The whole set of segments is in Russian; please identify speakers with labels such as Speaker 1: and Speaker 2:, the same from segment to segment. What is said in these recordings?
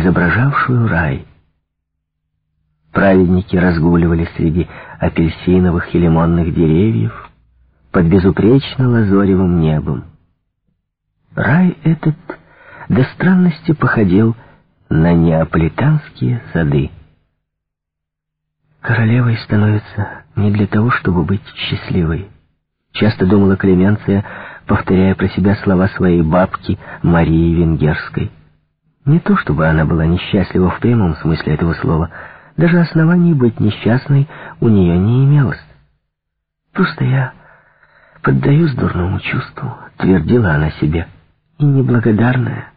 Speaker 1: изображавшую рай. Праведники разгуливали среди апельсиновых и лимонных деревьев под безупречно лазоревым небом. Рай этот до странности походил на неаполитанские сады. Королевой становится не для того, чтобы быть счастливой. Часто думала Клеменция, повторяя про себя слова своей бабки Марии Венгерской. Не то, чтобы она была несчастлива в прямом смысле этого слова, даже оснований быть несчастной у нее не имелось. Просто я поддаюсь дурному чувству, твердила она себе, и неблагодарная.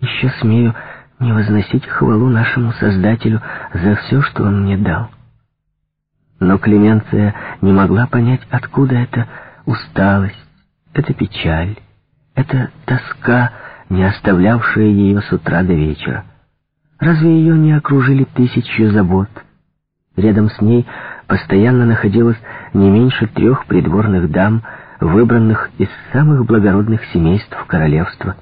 Speaker 1: Еще смею не возносить хвалу нашему Создателю за все, что Он мне дал. Но Клеменция не могла понять, откуда эта усталость, эта печаль, эта тоска, не оставлявшая ее с утра до вечера. Разве ее не окружили тысячи забот? Рядом с ней постоянно находилось не меньше трех придворных дам, выбранных из самых благородных семейств королевства.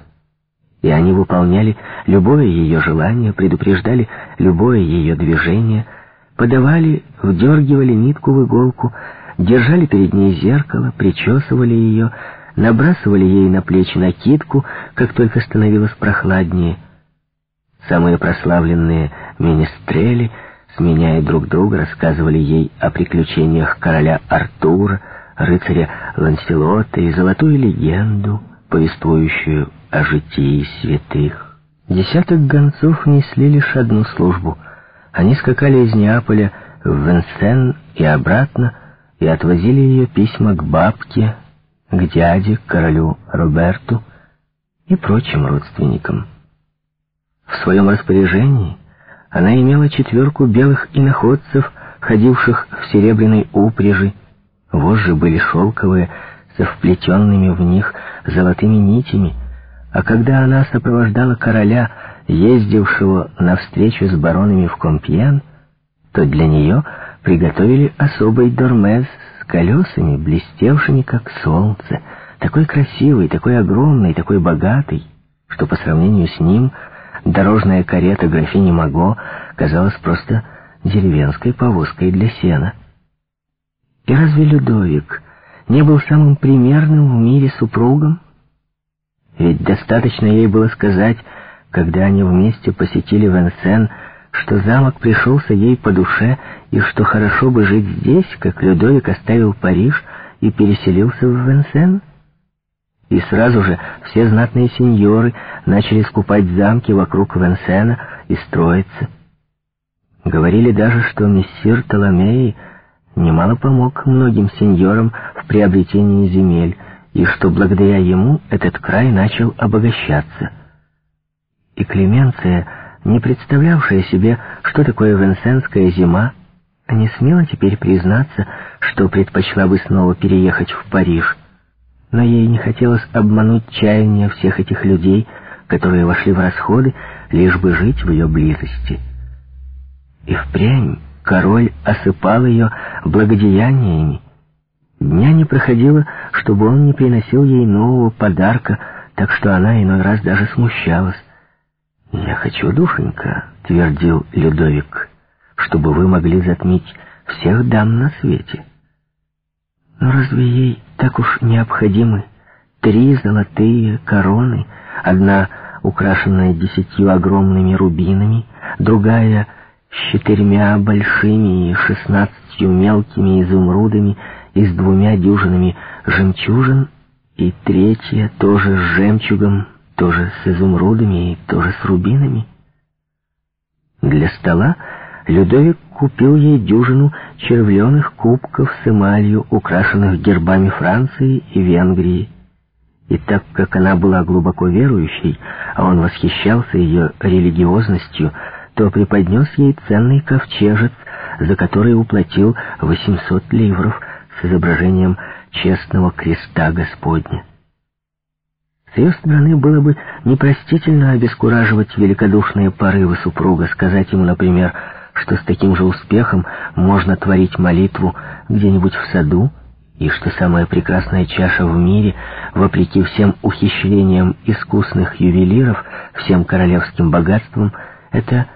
Speaker 1: И они выполняли любое ее желание, предупреждали любое ее движение — подавали, вдергивали нитку в иголку, держали перед ней зеркало, причесывали ее, набрасывали ей на плечи накидку, как только становилось прохладнее. Самые прославленные министрели, сменяя друг друга, рассказывали ей о приключениях короля Артура, рыцаря Ланселота и золотую легенду, повествующую о житии святых. Десяток гонцов несли лишь одну службу — они скакали из Неаполя в Венсен и обратно, и отвозили ее письма к бабке, к дяде, королю Роберту и прочим родственникам. В своем распоряжении она имела четверку белых иноходцев, ходивших в серебряной упряжи. Вожжи были шелковые, со вплетенными в них золотыми нитями, а когда она сопровождала короля ездившего на встречу с баронами в Компьен, то для нее приготовили особый дормез колесами, блестевшими как солнце, такой красивый, такой огромный, такой богатый, что по сравнению с ним дорожная карета графини Маго казалась просто деревенской повозкой для сена. И разве Людовик не был самым примерным в мире супругом? Ведь достаточно ей было сказать когда они вместе посетили Венсен, что замок пришелся ей по душе, и что хорошо бы жить здесь, как Людовик оставил Париж и переселился в Венсен? И сразу же все знатные сеньоры начали скупать замки вокруг Венсена и строиться. Говорили даже, что мессир Толомеи немало помог многим сеньорам в приобретении земель, и что благодаря ему этот край начал обогащаться и Клеменция, не представлявшая себе, что такое венсенская зима, не смела теперь признаться, что предпочла бы снова переехать в Париж. Но ей не хотелось обмануть чаяния всех этих людей, которые вошли в расходы, лишь бы жить в ее близости. И впрямь король осыпал ее благодеяниями. Дня не проходило, чтобы он не приносил ей нового подарка, так что она иной раз даже смущалась. «Я хочу, душенька», — твердил Людовик, — «чтобы вы могли затмить всех дам на свете». Но разве ей так уж необходимы три золотые короны, одна украшенная десятью огромными рубинами, другая с четырьмя большими и шестнадцатью мелкими изумрудами и с двумя дюжинами жемчужин, и третья тоже с жемчугом, тоже с изумрудами и тоже с рубинами. Для стола Людовик купил ей дюжину червленых кубков с эмалью, украшенных гербами Франции и Венгрии. И так как она была глубоко верующей, а он восхищался ее религиозностью, то преподнес ей ценный ковчежец, за который уплатил 800 ливров с изображением честного креста Господня. С ее стороны было бы непростительно обескураживать великодушные порывы супруга, сказать ему, например, что с таким же успехом можно творить молитву где-нибудь в саду, и что самая прекрасная чаша в мире, вопреки всем ухищрениям искусных ювелиров, всем королевским богатствам, Это